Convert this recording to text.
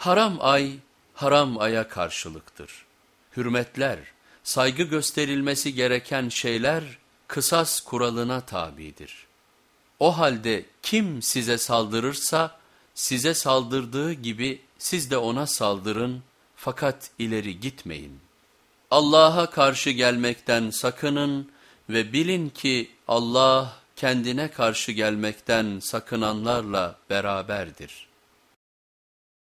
Haram ay, haram aya karşılıktır. Hürmetler, saygı gösterilmesi gereken şeyler kısas kuralına tabidir. O halde kim size saldırırsa size saldırdığı gibi siz de ona saldırın fakat ileri gitmeyin. Allah'a karşı gelmekten sakının ve bilin ki Allah kendine karşı gelmekten sakınanlarla beraberdir.''